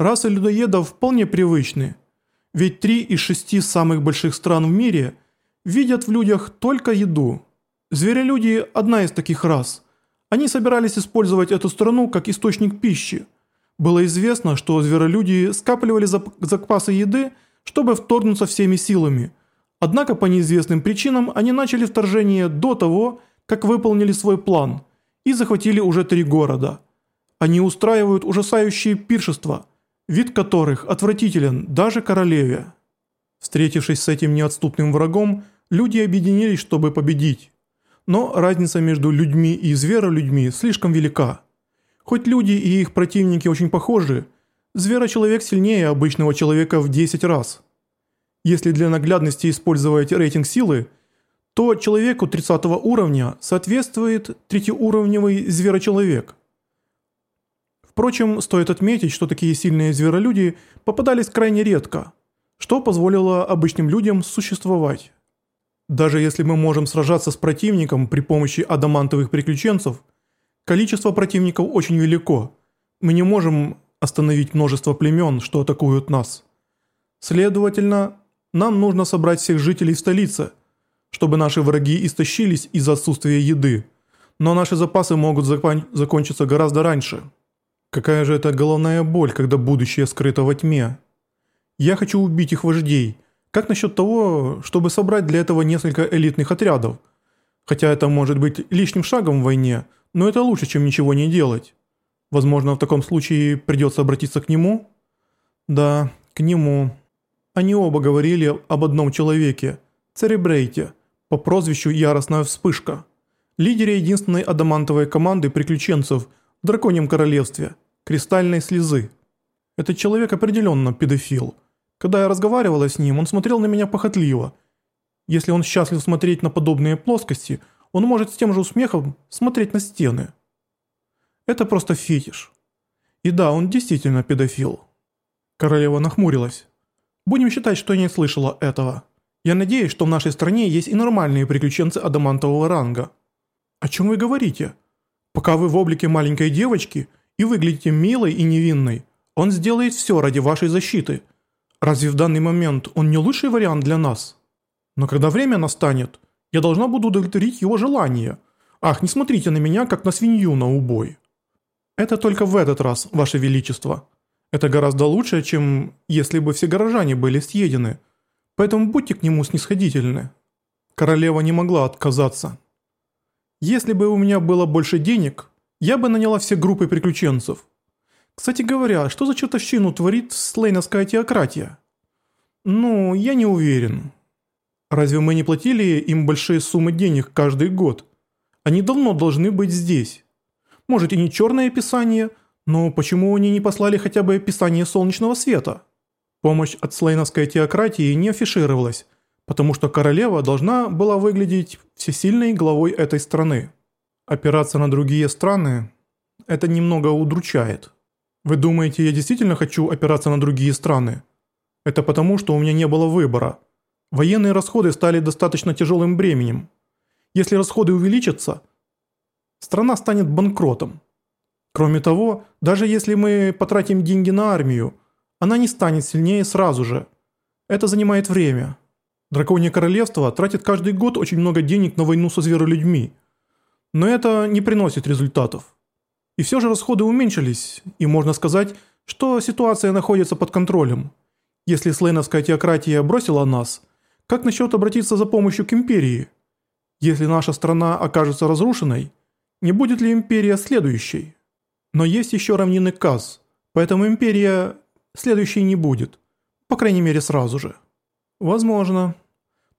Расы людоедов вполне привычны, ведь три из шести самых больших стран в мире видят в людях только еду. Зверолюди – одна из таких рас. Они собирались использовать эту страну как источник пищи. Было известно, что зверолюди скапливали запасы еды, чтобы вторгнуться всеми силами. Однако по неизвестным причинам они начали вторжение до того, как выполнили свой план и захватили уже три города. Они устраивают ужасающие пиршества, вид которых отвратителен даже королеве. Встретившись с этим неотступным врагом, люди объединились, чтобы победить. Но разница между людьми и зверолюдьми слишком велика. Хоть люди и их противники очень похожи, зверочеловек сильнее обычного человека в 10 раз. Если для наглядности использовать рейтинг силы, то человеку 30 уровня соответствует третьеуровневый зверочеловек. Впрочем, стоит отметить, что такие сильные зверолюди попадались крайне редко, что позволило обычным людям существовать. Даже если мы можем сражаться с противником при помощи адамантовых приключенцев, количество противников очень велико. Мы не можем остановить множество племен, что атакуют нас. Следовательно, нам нужно собрать всех жителей в столице, чтобы наши враги истощились из-за отсутствия еды, но наши запасы могут закон закончиться гораздо раньше. Какая же это головная боль, когда будущее скрыто во тьме? Я хочу убить их вождей. Как насчет того, чтобы собрать для этого несколько элитных отрядов? Хотя это может быть лишним шагом в войне, но это лучше, чем ничего не делать. Возможно, в таком случае придется обратиться к нему? Да, к нему. Они оба говорили об одном человеке, Церебрейте, по прозвищу Яростная Вспышка, лидере единственной адамантовой команды приключенцев – драконьем королевстве, кристальной слезы. Этот человек определенно педофил. Когда я разговаривала с ним, он смотрел на меня похотливо. Если он счастлив смотреть на подобные плоскости, он может с тем же усмехом смотреть на стены. Это просто фетиш. И да, он действительно педофил. Королева нахмурилась. Будем считать, что я не слышала этого. Я надеюсь, что в нашей стране есть и нормальные приключенцы адамантового ранга. О чем вы говорите? Пока вы в облике маленькой девочки и выглядите милой и невинной, он сделает все ради вашей защиты. Разве в данный момент он не лучший вариант для нас? Но когда время настанет, я должна буду удовлетворить его желание. Ах, не смотрите на меня, как на свинью на убой. Это только в этот раз, ваше величество. Это гораздо лучше, чем если бы все горожане были съедены. Поэтому будьте к нему снисходительны. Королева не могла отказаться. Если бы у меня было больше денег, я бы наняла все группы приключенцев. Кстати говоря, что за чертовщину творит слейновская теократия? Ну, я не уверен. Разве мы не платили им большие суммы денег каждый год? Они давно должны быть здесь. Может и не черное описание, но почему они не послали хотя бы описание солнечного света? Помощь от слейновской теократии не афишировалась, потому что королева должна была выглядеть всесильной главой этой страны. Опираться на другие страны – это немного удручает. Вы думаете, я действительно хочу опираться на другие страны? Это потому, что у меня не было выбора. Военные расходы стали достаточно тяжелым бременем. Если расходы увеличатся, страна станет банкротом. Кроме того, даже если мы потратим деньги на армию, она не станет сильнее сразу же. Это занимает время. Драконье королевство тратит каждый год очень много денег на войну со зверолюдьми. Но это не приносит результатов. И все же расходы уменьшились, и можно сказать, что ситуация находится под контролем. Если слейновская теократия бросила нас, как насчет обратиться за помощью к империи? Если наша страна окажется разрушенной, не будет ли империя следующей? Но есть еще равнины Каз, поэтому империя следующей не будет, по крайней мере сразу же. Возможно.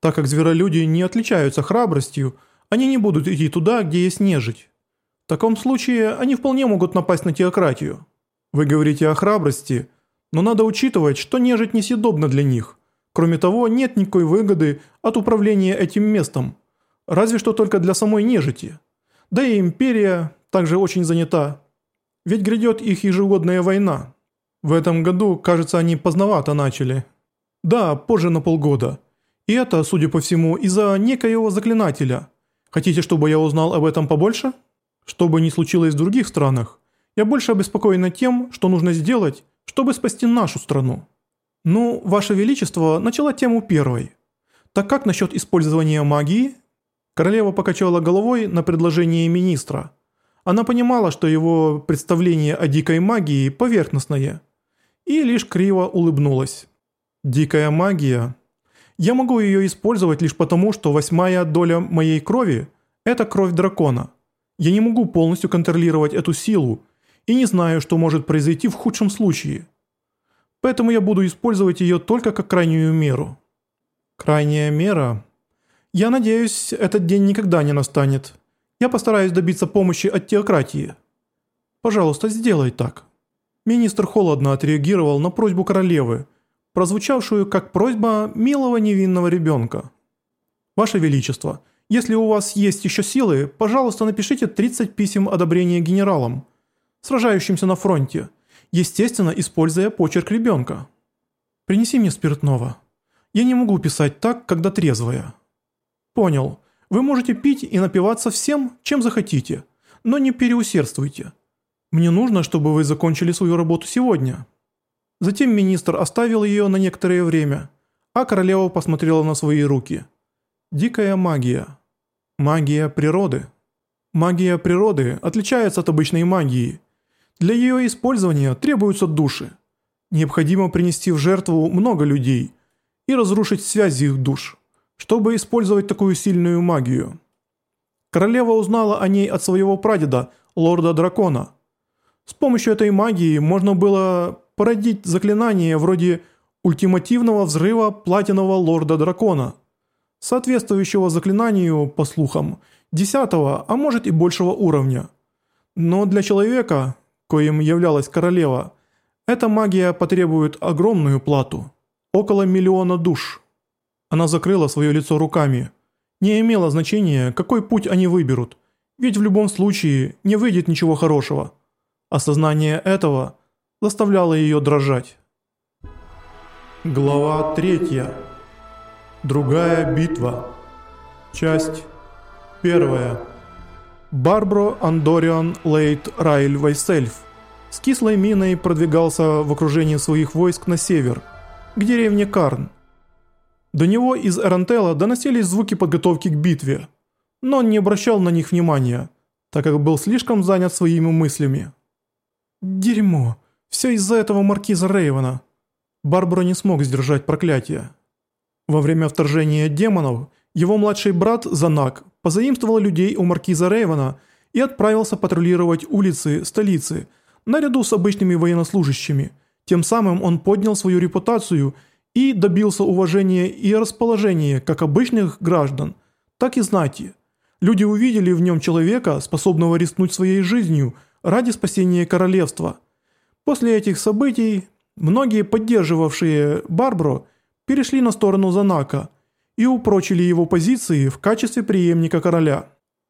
Так как зверолюди не отличаются храбростью, они не будут идти туда, где есть нежить. В таком случае они вполне могут напасть на теократию. Вы говорите о храбрости, но надо учитывать, что нежить несъедобна для них. Кроме того, нет никакой выгоды от управления этим местом. Разве что только для самой нежити. Да и империя также очень занята. Ведь грядет их ежегодная война. В этом году, кажется, они поздновато начали. Да, позже на полгода. И это, судя по всему, из-за некоего заклинателя. Хотите, чтобы я узнал об этом побольше? Что бы ни случилось в других странах, я больше обеспокоена тем, что нужно сделать, чтобы спасти нашу страну. Ну, Ваше Величество начала тему первой. Так как насчет использования магии? Королева покачала головой на предложение министра. Она понимала, что его представление о дикой магии поверхностное. И лишь криво улыбнулась. Дикая магия. Я могу ее использовать лишь потому, что восьмая доля моей крови – это кровь дракона. Я не могу полностью контролировать эту силу и не знаю, что может произойти в худшем случае. Поэтому я буду использовать ее только как крайнюю меру. Крайняя мера? Я надеюсь, этот день никогда не настанет. Я постараюсь добиться помощи от теократии. Пожалуйста, сделай так. Министр холодно отреагировал на просьбу королевы, прозвучавшую как просьба милого невинного ребенка. Ваше Величество, если у вас есть еще силы, пожалуйста, напишите 30 писем одобрения генералам, сражающимся на фронте, естественно, используя почерк ребенка. Принеси мне спиртного. Я не могу писать так, когда трезвая. Понял. Вы можете пить и напиваться всем, чем захотите, но не переусердствуйте. Мне нужно, чтобы вы закончили свою работу сегодня». Затем министр оставил ее на некоторое время, а королева посмотрела на свои руки. Дикая магия. Магия природы. Магия природы отличается от обычной магии. Для ее использования требуются души. Необходимо принести в жертву много людей и разрушить связи их душ чтобы использовать такую сильную магию. Королева узнала о ней от своего прадеда, лорда дракона. С помощью этой магии можно было породить заклинание вроде ультимативного взрыва платинового лорда дракона, соответствующего заклинанию, по слухам, десятого, а может и большего уровня. Но для человека, коим являлась королева, эта магия потребует огромную плату – около миллиона душ. Она закрыла свое лицо руками. Не имело значения, какой путь они выберут, ведь в любом случае не выйдет ничего хорошего. Осознание этого заставляло ее дрожать. Глава 3. Другая битва. Часть 1. Барбро Андориан Лейт Райль Вайсельф с кислой миной продвигался в окружении своих войск на север, к деревне Карн. До него из Эрантела доносились звуки подготовки к битве, но он не обращал на них внимания, так как был слишком занят своими мыслями. «Дерьмо! Все из-за этого маркиза Рейвена!» Барбара не смог сдержать проклятие. Во время вторжения демонов его младший брат Занак позаимствовал людей у маркиза Рейвена и отправился патрулировать улицы столицы наряду с обычными военнослужащими. Тем самым он поднял свою репутацию и добился уважения и расположения как обычных граждан, так и знати. Люди увидели в нем человека, способного рискнуть своей жизнью ради спасения королевства. После этих событий многие поддерживавшие Барбро перешли на сторону Занака и упрочили его позиции в качестве преемника короля.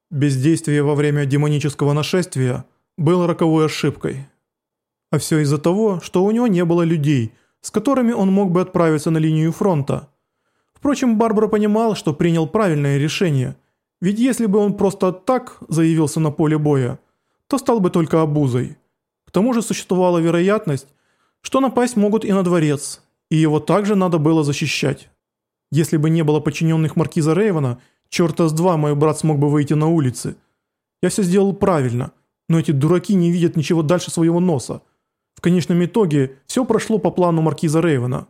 Бездействие во время демонического нашествия было роковой ошибкой. А все из-за того, что у него не было людей – с которыми он мог бы отправиться на линию фронта. Впрочем, Барбара понимал, что принял правильное решение, ведь если бы он просто так заявился на поле боя, то стал бы только обузой. К тому же существовала вероятность, что напасть могут и на дворец, и его также надо было защищать. Если бы не было подчиненных маркиза Рейвена, черта с два мой брат смог бы выйти на улицы. Я все сделал правильно, но эти дураки не видят ничего дальше своего носа. В конечном итоге все прошло по плану маркиза Рейвена.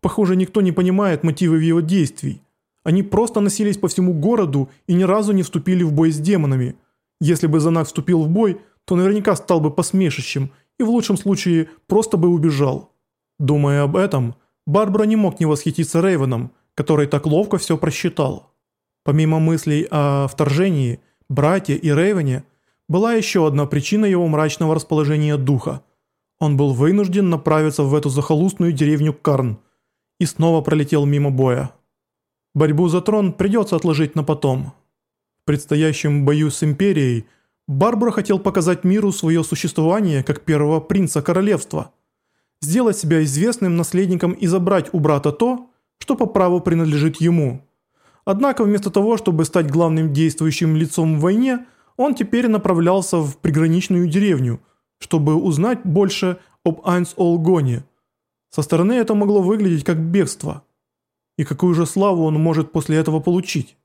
Похоже, никто не понимает мотивы его действий. Они просто носились по всему городу и ни разу не вступили в бой с демонами. Если бы Занак вступил в бой, то наверняка стал бы посмешищем и в лучшем случае просто бы убежал. Думая об этом, Барбара не мог не восхититься Рейвеном, который так ловко все просчитал. Помимо мыслей о вторжении, брате и Рейвене, была еще одна причина его мрачного расположения духа – он был вынужден направиться в эту захолустную деревню Карн и снова пролетел мимо боя. Борьбу за трон придется отложить на потом. В предстоящем бою с Империей Барбара хотел показать миру свое существование как первого принца королевства, сделать себя известным наследником и забрать у брата то, что по праву принадлежит ему. Однако вместо того, чтобы стать главным действующим лицом в войне, он теперь направлялся в приграничную деревню – чтобы узнать больше об Айнс Олгоне. Со стороны это могло выглядеть как бегство. И какую же славу он может после этого получить?